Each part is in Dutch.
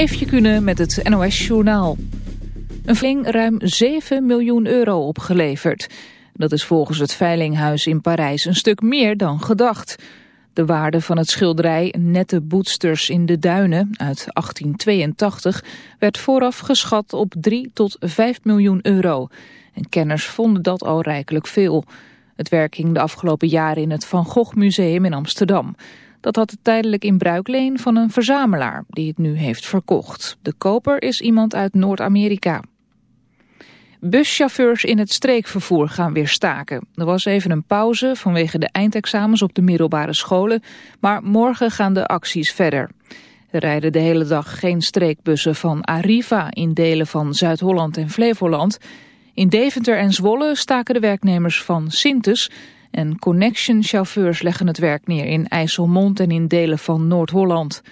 Eefje kunnen met het NOS Journaal. Een fling ruim 7 miljoen euro opgeleverd. Dat is volgens het Veilinghuis in Parijs een stuk meer dan gedacht. De waarde van het schilderij Nette Boetsters in de Duinen uit 1882 werd vooraf geschat op 3 tot 5 miljoen euro. En kenners vonden dat al rijkelijk veel. Het werk hing de afgelopen jaren in het Van Gogh Museum in Amsterdam. Dat had het tijdelijk in bruikleen van een verzamelaar die het nu heeft verkocht. De koper is iemand uit Noord-Amerika. Buschauffeurs in het streekvervoer gaan weer staken. Er was even een pauze vanwege de eindexamens op de middelbare scholen, maar morgen gaan de acties verder. Er rijden de hele dag geen streekbussen van Arriva in delen van Zuid-Holland en Flevoland. In Deventer en Zwolle staken de werknemers van Sintes en Connection-chauffeurs leggen het werk neer in IJsselmond en in delen van Noord-Holland.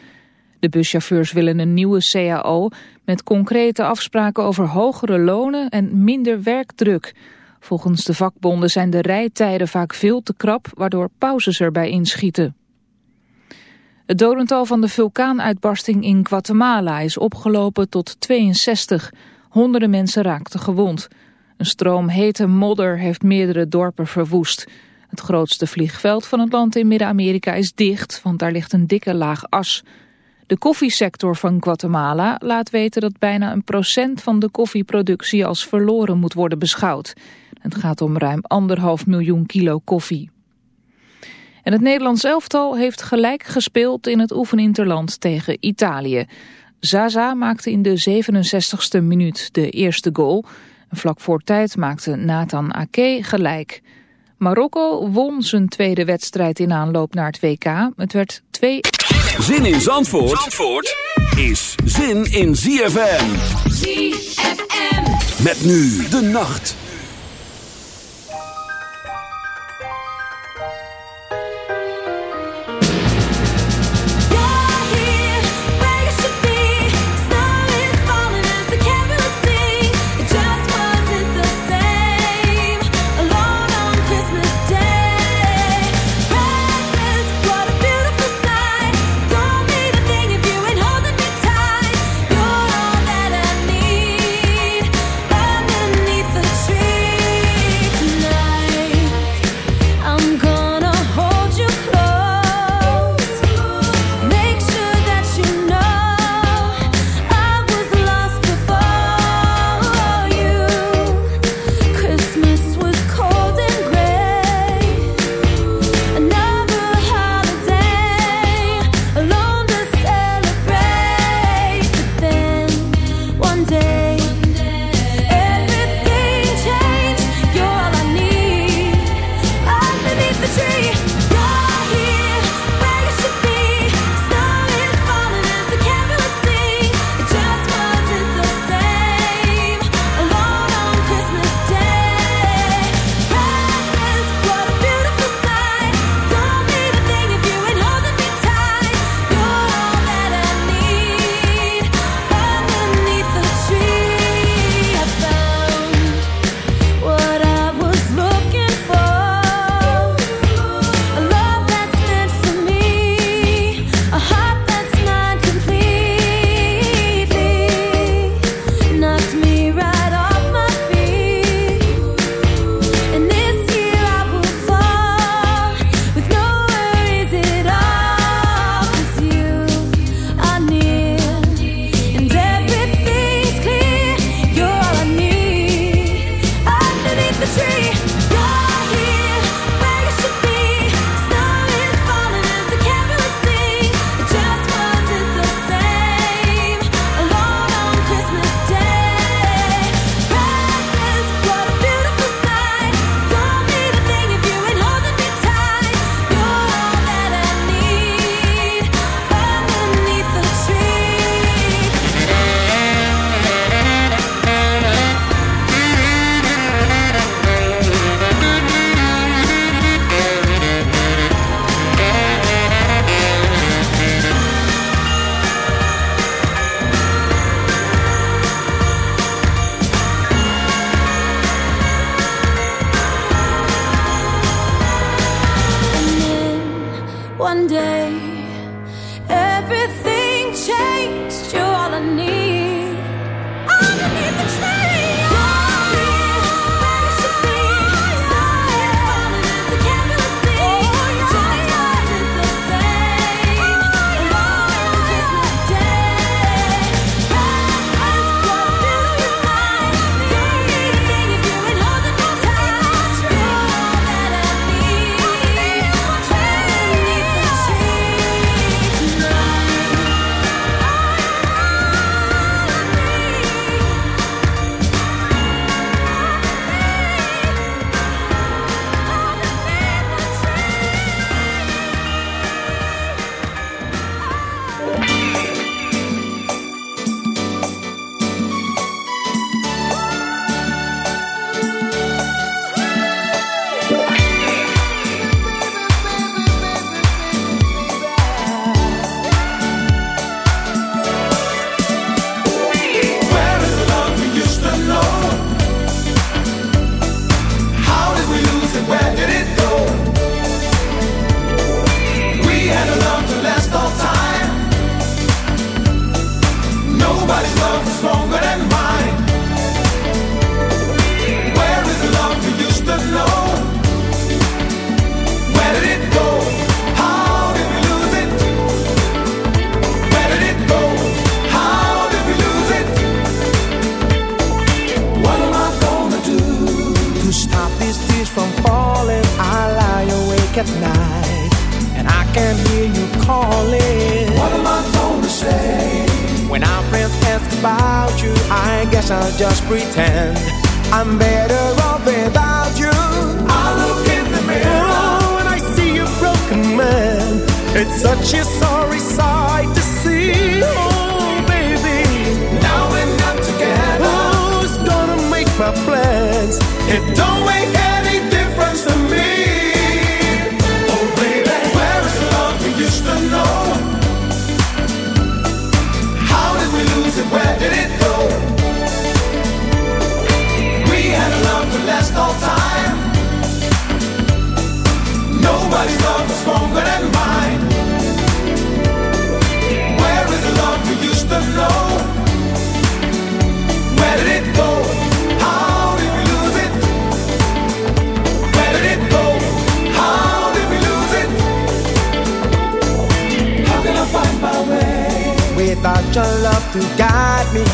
De buschauffeurs willen een nieuwe CAO met concrete afspraken over hogere lonen en minder werkdruk. Volgens de vakbonden zijn de rijtijden vaak veel te krap, waardoor pauzes erbij inschieten. Het dodental van de vulkaanuitbarsting in Guatemala is opgelopen tot 62. Honderden mensen raakten gewond. Een stroom hete modder heeft meerdere dorpen verwoest. Het grootste vliegveld van het land in Midden-Amerika is dicht, want daar ligt een dikke laag as. De koffiesector van Guatemala laat weten dat bijna een procent van de koffieproductie als verloren moet worden beschouwd. Het gaat om ruim anderhalf miljoen kilo koffie. En het Nederlands elftal heeft gelijk gespeeld in het oefeninterland tegen Italië. Zaza maakte in de 67ste minuut de eerste goal. Vlak voor tijd maakte Nathan Ake gelijk. Marokko won zijn tweede wedstrijd in aanloop naar het WK. Het werd 2... Zin in Zandvoort, Zandvoort is zin in ZFM. ZFM. Met nu de nacht.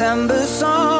December song.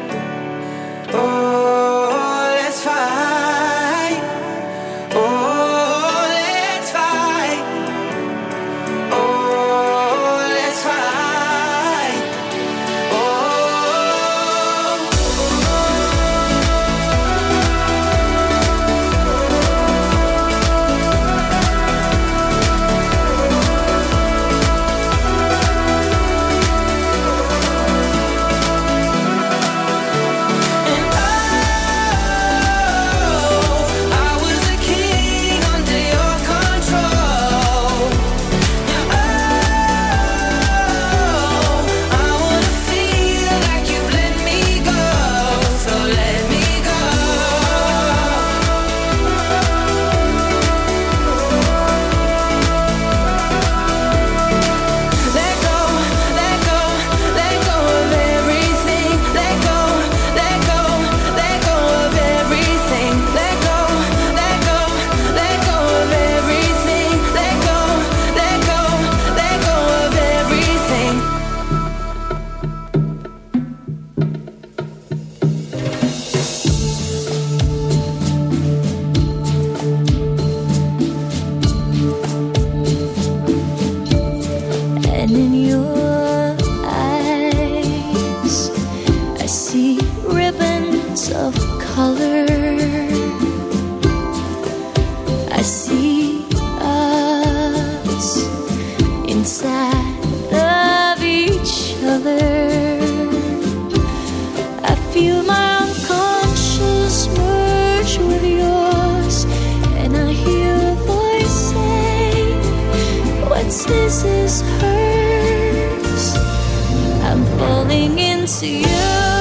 inside of each other. I feel my unconscious merge with yours, and I hear a voice say, What's this is hers. I'm falling into you.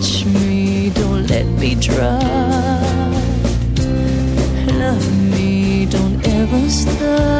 touch me, don't let me drop. Love me, don't ever stop.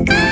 Bye.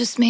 just me.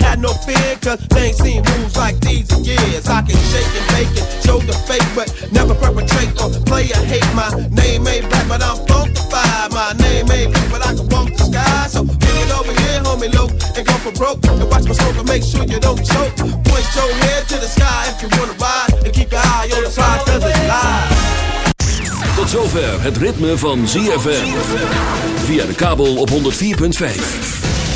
Have no fear, cause they ain't seen moves like these in years. I can shake and bake and show the fake, but never perpetrate or play or hate. My name ain't black, but I'm funkified. My name ain't blue, but I can walk the sky. So bring it over here, homie, low, and go for broke. And watch my smoke and make sure you don't choke. Point your head to the sky if you wanna ride, and keep your eye on the prize, cause it's live. Tot zover het ritme van ZFM. Via de kabel op 104.5.